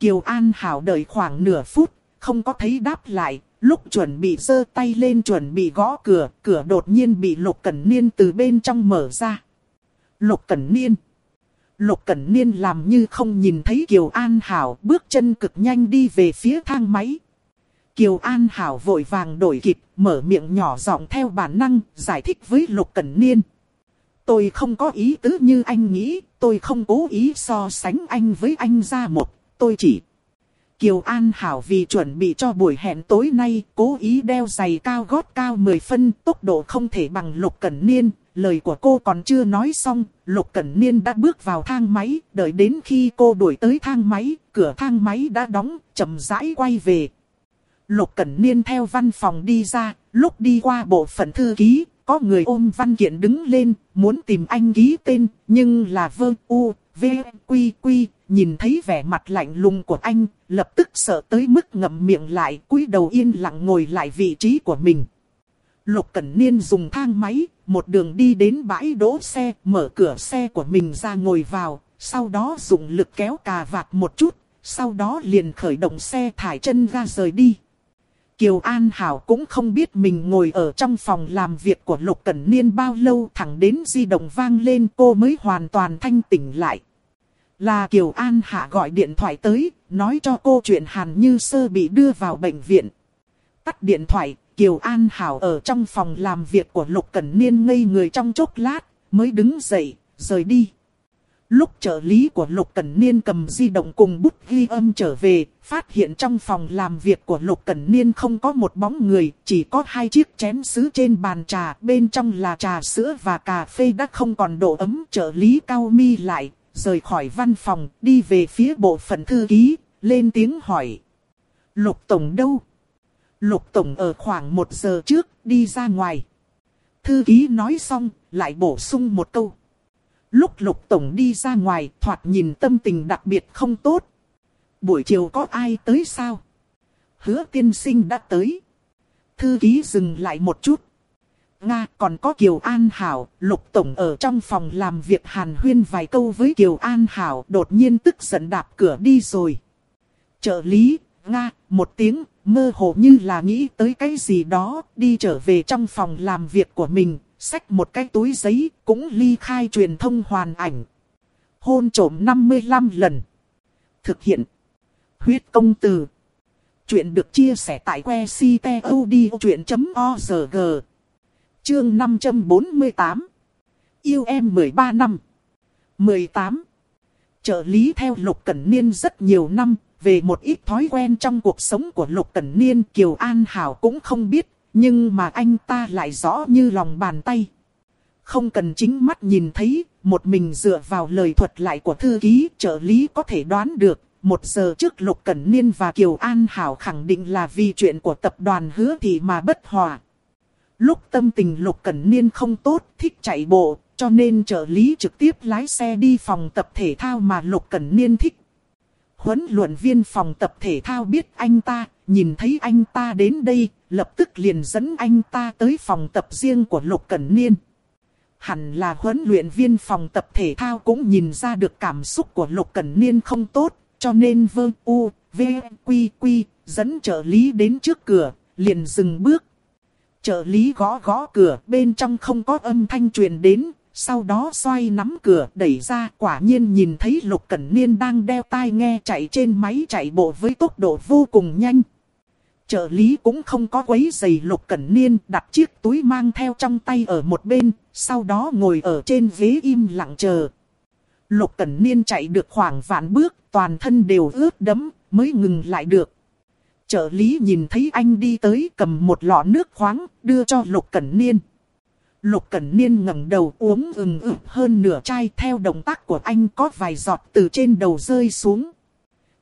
Kiều An Hảo đợi khoảng nửa phút, không có thấy đáp lại, lúc chuẩn bị giơ tay lên chuẩn bị gõ cửa, cửa đột nhiên bị Lục Cẩn Niên từ bên trong mở ra. Lục Cẩn Niên Lục Cẩn Niên làm như không nhìn thấy Kiều An Hảo bước chân cực nhanh đi về phía thang máy. Kiều An Hảo vội vàng đổi kịp, mở miệng nhỏ giọng theo bản năng, giải thích với Lục Cẩn Niên. Tôi không có ý tứ như anh nghĩ, tôi không cố ý so sánh anh với anh ra một, tôi chỉ... Kiều An Hảo vì chuẩn bị cho buổi hẹn tối nay, cố ý đeo giày cao gót cao 10 phân, tốc độ không thể bằng Lục Cẩn Niên, lời của cô còn chưa nói xong, Lục Cẩn Niên đã bước vào thang máy, đợi đến khi cô đuổi tới thang máy, cửa thang máy đã đóng, chậm rãi quay về. Lục Cẩn Niên theo văn phòng đi ra, lúc đi qua bộ phận thư ký, có người ôm văn kiện đứng lên, muốn tìm anh ký tên, nhưng là vương u, v, quy quy, nhìn thấy vẻ mặt lạnh lùng của anh, lập tức sợ tới mức ngậm miệng lại, cúi đầu yên lặng ngồi lại vị trí của mình. Lục Cẩn Niên dùng thang máy, một đường đi đến bãi đỗ xe, mở cửa xe của mình ra ngồi vào, sau đó dùng lực kéo cà vạt một chút, sau đó liền khởi động xe thải chân ra rời đi. Kiều An Hảo cũng không biết mình ngồi ở trong phòng làm việc của Lục Cẩn Niên bao lâu thẳng đến di động vang lên cô mới hoàn toàn thanh tỉnh lại. Là Kiều An Hạ gọi điện thoại tới, nói cho cô chuyện Hàn Như Sơ bị đưa vào bệnh viện. Tắt điện thoại, Kiều An Hảo ở trong phòng làm việc của Lục Cẩn Niên ngây người trong chốc lát, mới đứng dậy, rời đi. Lúc trợ lý của Lục Cẩn Niên cầm di động cùng bút ghi âm trở về, phát hiện trong phòng làm việc của Lục Cẩn Niên không có một bóng người, chỉ có hai chiếc chén sứ trên bàn trà, bên trong là trà sữa và cà phê đã không còn độ ấm. Trợ lý cao mi lại, rời khỏi văn phòng, đi về phía bộ phận thư ký, lên tiếng hỏi. Lục Tổng đâu? Lục Tổng ở khoảng một giờ trước, đi ra ngoài. Thư ký nói xong, lại bổ sung một câu. Lúc Lục Tổng đi ra ngoài, thoạt nhìn tâm tình đặc biệt không tốt. Buổi chiều có ai tới sao? Hứa tiên sinh đã tới. Thư ký dừng lại một chút. Nga còn có Kiều An Hảo, Lục Tổng ở trong phòng làm việc hàn huyên vài câu với Kiều An Hảo đột nhiên tức giận đạp cửa đi rồi. Trợ lý, Nga, một tiếng, mơ hồ như là nghĩ tới cái gì đó, đi trở về trong phòng làm việc của mình, xách một cái túi giấy, cũng ly khai truyền thông hoàn ảnh. Hôn trổm 55 lần. Thực hiện. Huyết công từ. Chuyện được chia sẻ tại que ctod.org. Chương 548. Yêu em 13 năm. 18. Trợ lý theo Lục Cẩn Niên rất nhiều năm, về một ít thói quen trong cuộc sống của Lục Cẩn Niên Kiều An Hảo cũng không biết, nhưng mà anh ta lại rõ như lòng bàn tay. Không cần chính mắt nhìn thấy, một mình dựa vào lời thuật lại của thư ký trợ lý có thể đoán được. Một giờ trước Lục Cẩn Niên và Kiều An Hảo khẳng định là vì chuyện của tập đoàn hứa thì mà bất hòa. Lúc tâm tình Lục Cẩn Niên không tốt, thích chạy bộ, cho nên trợ lý trực tiếp lái xe đi phòng tập thể thao mà Lục Cẩn Niên thích. Huấn luyện viên phòng tập thể thao biết anh ta, nhìn thấy anh ta đến đây, lập tức liền dẫn anh ta tới phòng tập riêng của Lục Cẩn Niên. Hẳn là huấn luyện viên phòng tập thể thao cũng nhìn ra được cảm xúc của Lục Cẩn Niên không tốt, cho nên vơ u, v, quy quy, dẫn trợ lý đến trước cửa, liền dừng bước. Trợ lý gõ gõ cửa, bên trong không có âm thanh truyền đến, sau đó xoay nắm cửa đẩy ra quả nhiên nhìn thấy Lục Cẩn Niên đang đeo tai nghe chạy trên máy chạy bộ với tốc độ vô cùng nhanh. Trợ lý cũng không có quấy giày Lục Cẩn Niên đặt chiếc túi mang theo trong tay ở một bên, sau đó ngồi ở trên ghế im lặng chờ. Lục Cẩn Niên chạy được khoảng vạn bước, toàn thân đều ướt đẫm, mới ngừng lại được. Trợ lý nhìn thấy anh đi tới cầm một lọ nước khoáng, đưa cho Lục Cẩn Niên. Lục Cẩn Niên ngẩng đầu uống ừng ực hơn nửa chai theo động tác của anh có vài giọt từ trên đầu rơi xuống.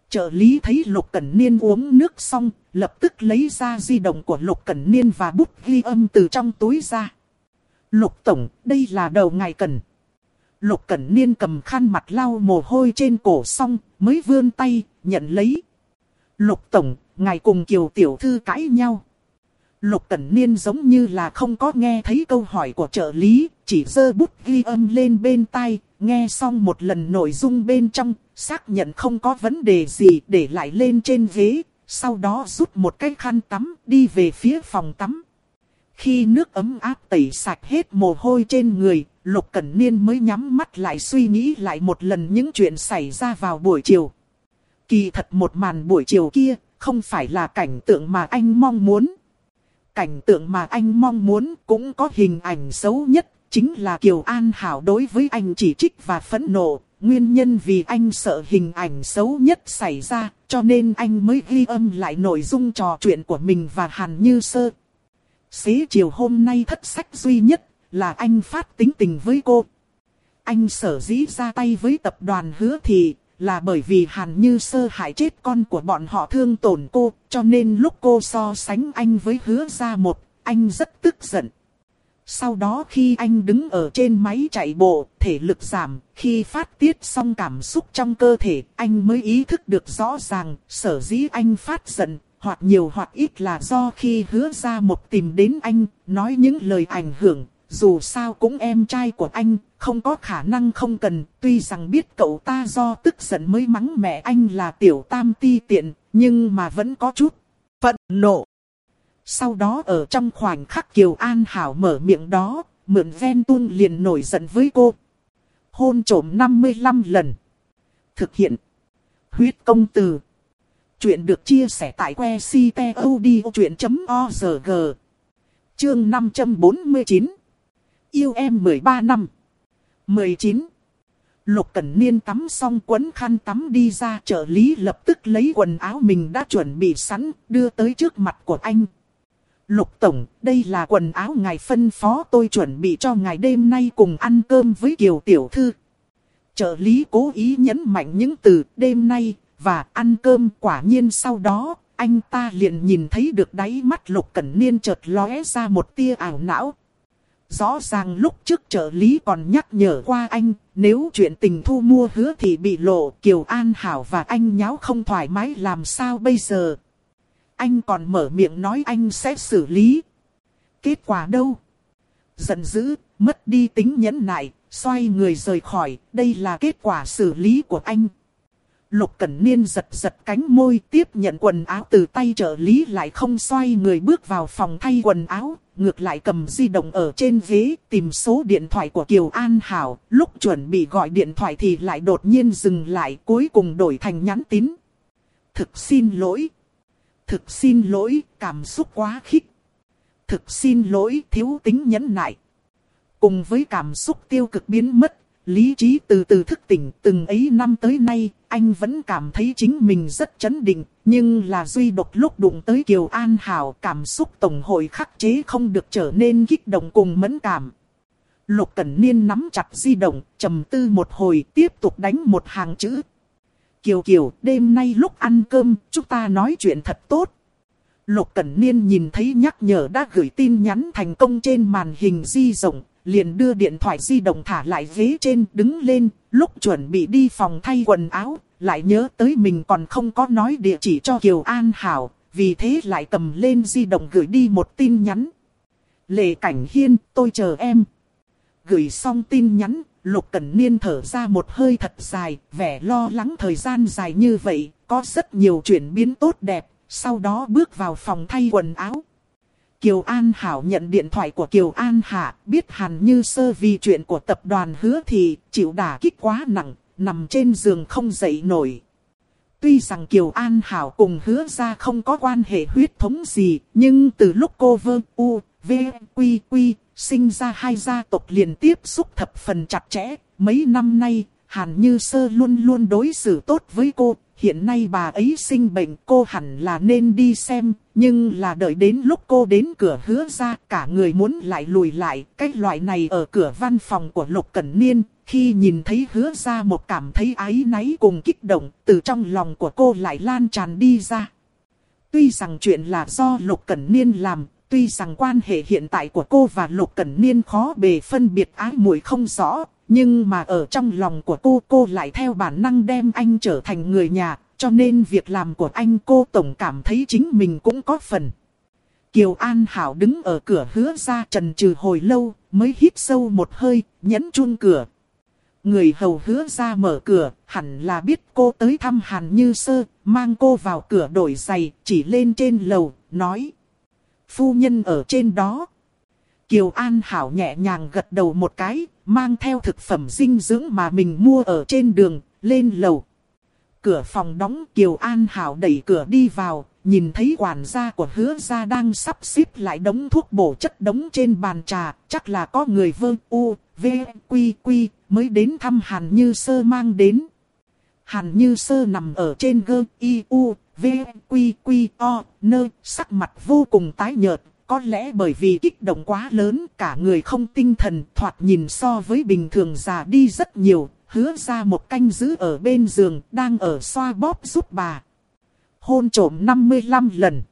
Trợ lý thấy Lục Cẩn Niên uống nước xong, lập tức lấy ra di động của Lục Cẩn Niên và bút ghi âm từ trong túi ra. Lục Tổng, đây là đầu ngài cần. Lục Cẩn Niên cầm khăn mặt lau mồ hôi trên cổ xong, mới vươn tay, nhận lấy. Lục Tổng, ngài cùng Kiều Tiểu Thư cãi nhau. Lục Cẩn Niên giống như là không có nghe thấy câu hỏi của trợ lý, chỉ dơ bút ghi âm lên bên tai, nghe xong một lần nội dung bên trong, xác nhận không có vấn đề gì để lại lên trên ghế, sau đó rút một cái khăn tắm đi về phía phòng tắm. Khi nước ấm áp tẩy sạch hết mồ hôi trên người, Lục Cẩn Niên mới nhắm mắt lại suy nghĩ lại một lần những chuyện xảy ra vào buổi chiều. Kỳ thật một màn buổi chiều kia, không phải là cảnh tượng mà anh mong muốn. Cảnh tượng mà anh mong muốn cũng có hình ảnh xấu nhất, chính là Kiều An Hảo đối với anh chỉ trích và phẫn nộ. Nguyên nhân vì anh sợ hình ảnh xấu nhất xảy ra, cho nên anh mới ghi âm lại nội dung trò chuyện của mình và Hàn Như Sơ. Xế chiều hôm nay thất sách duy nhất là anh phát tính tình với cô. Anh sở dĩ ra tay với tập đoàn hứa thì là bởi vì Hàn Như Sơ hại chết con của bọn họ thương tổn cô, cho nên lúc cô so sánh anh với hứa ra một, anh rất tức giận. Sau đó khi anh đứng ở trên máy chạy bộ, thể lực giảm, khi phát tiết xong cảm xúc trong cơ thể, anh mới ý thức được rõ ràng, sở dĩ anh phát giận, hoặc nhiều hoặc ít là do khi hứa ra một tìm đến anh, nói những lời ảnh hưởng, dù sao cũng em trai của anh, không có khả năng không cần, tuy rằng biết cậu ta do tức giận mới mắng mẹ anh là tiểu tam ti tiện, nhưng mà vẫn có chút phẫn nộ. Sau đó ở trong khoảnh khắc Kiều An Hảo mở miệng đó, mượn ven tuôn liền nổi giận với cô. Hôn trổm 55 lần. Thực hiện. Huyết công từ. Chuyện được chia sẻ tại que ctod.org. Chương 549. Yêu em 13 năm. 19. Lục Cẩn Niên tắm xong quấn khăn tắm đi ra trợ lý lập tức lấy quần áo mình đã chuẩn bị sẵn, đưa tới trước mặt của anh. Lục Tổng, đây là quần áo ngài phân phó tôi chuẩn bị cho ngài đêm nay cùng ăn cơm với Kiều Tiểu Thư. Trợ lý cố ý nhấn mạnh những từ đêm nay và ăn cơm quả nhiên sau đó, anh ta liền nhìn thấy được đáy mắt Lục Cẩn Niên chợt lóe ra một tia ảo não. Rõ ràng lúc trước trợ lý còn nhắc nhở qua anh, nếu chuyện tình thu mua hứa thì bị lộ, Kiều An Hảo và anh nháo không thoải mái làm sao bây giờ. Anh còn mở miệng nói anh sẽ xử lý. Kết quả đâu? Giận dữ, mất đi tính nhẫn nại, xoay người rời khỏi, đây là kết quả xử lý của anh. Lục Cẩn Niên giật giật cánh môi tiếp nhận quần áo từ tay trợ lý lại không xoay người bước vào phòng thay quần áo, ngược lại cầm di động ở trên ghế tìm số điện thoại của Kiều An Hảo, lúc chuẩn bị gọi điện thoại thì lại đột nhiên dừng lại cuối cùng đổi thành nhắn tín. Thực xin lỗi. Thực xin lỗi, cảm xúc quá khích. Thực xin lỗi, thiếu tính nhẫn nại. Cùng với cảm xúc tiêu cực biến mất, lý trí từ từ thức tỉnh từng ấy năm tới nay, anh vẫn cảm thấy chính mình rất chấn định, nhưng là duy độc lúc đụng tới Kiều An Hảo cảm xúc tổng hội khắc chế không được trở nên kích động cùng mẫn cảm. Lục Cẩn Niên nắm chặt di động, trầm tư một hồi tiếp tục đánh một hàng chữ. Kiều Kiều, đêm nay lúc ăn cơm, chúng ta nói chuyện thật tốt. Lục Cẩn Niên nhìn thấy nhắc nhở đã gửi tin nhắn thành công trên màn hình di rộng, liền đưa điện thoại di động thả lại ghế trên đứng lên, lúc chuẩn bị đi phòng thay quần áo, lại nhớ tới mình còn không có nói địa chỉ cho Kiều An Hảo, vì thế lại cầm lên di động gửi đi một tin nhắn. Lệ Cảnh Hiên, tôi chờ em. Gửi xong tin nhắn, Lục Cẩn Niên thở ra một hơi thật dài, vẻ lo lắng thời gian dài như vậy, có rất nhiều chuyển biến tốt đẹp, sau đó bước vào phòng thay quần áo. Kiều An Hảo nhận điện thoại của Kiều An Hạ, biết Hàn như sơ vì chuyện của tập đoàn hứa thì chịu đả kích quá nặng, nằm trên giường không dậy nổi. Tuy rằng Kiều An Hảo cùng hứa ra không có quan hệ huyết thống gì, nhưng từ lúc cô vơ u, v, quy quy, sinh ra hai gia tộc liền tiếp xúc thập phần chặt chẽ. Mấy năm nay, Hàn Như Sơ luôn luôn đối xử tốt với cô, hiện nay bà ấy sinh bệnh cô hẳn là nên đi xem, nhưng là đợi đến lúc cô đến cửa hứa ra cả người muốn lại lùi lại, cái loại này ở cửa văn phòng của Lục Cẩn Niên, khi nhìn thấy hứa ra một cảm thấy ái náy cùng kích động, từ trong lòng của cô lại lan tràn đi ra. Tuy rằng chuyện là do Lục Cẩn Niên làm, tuy rằng quan hệ hiện tại của cô và Lục Cẩn Niên khó bề phân biệt ái muội không rõ, nhưng mà ở trong lòng của cô, cô lại theo bản năng đem anh trở thành người nhà, cho nên việc làm của anh cô tổng cảm thấy chính mình cũng có phần. Kiều An Hảo đứng ở cửa hứa ra trần trừ hồi lâu, mới hít sâu một hơi, nhấn chuông cửa. Người hầu hứa ra mở cửa, hẳn là biết cô tới thăm Hàn Như Sơ, mang cô vào cửa đổi giày, chỉ lên trên lầu, nói. Phu nhân ở trên đó. Kiều An Hảo nhẹ nhàng gật đầu một cái, mang theo thực phẩm dinh dưỡng mà mình mua ở trên đường, lên lầu. Cửa phòng đóng Kiều An Hảo đẩy cửa đi vào, nhìn thấy quản gia của hứa gia đang sắp xếp lại đống thuốc bổ chất đống trên bàn trà, chắc là có người vơ u, v, quy quy, mới đến thăm Hàn Như Sơ mang đến. Hàn Như Sơ nằm ở trên gơ, y, u, v, quy quy, o, nơ, sắc mặt vô cùng tái nhợt, có lẽ bởi vì kích động quá lớn cả người không tinh thần thoạt nhìn so với bình thường già đi rất nhiều, hứa ra một canh giữ ở bên giường đang ở xoa bóp giúp bà. Hôn trổm 55 lần.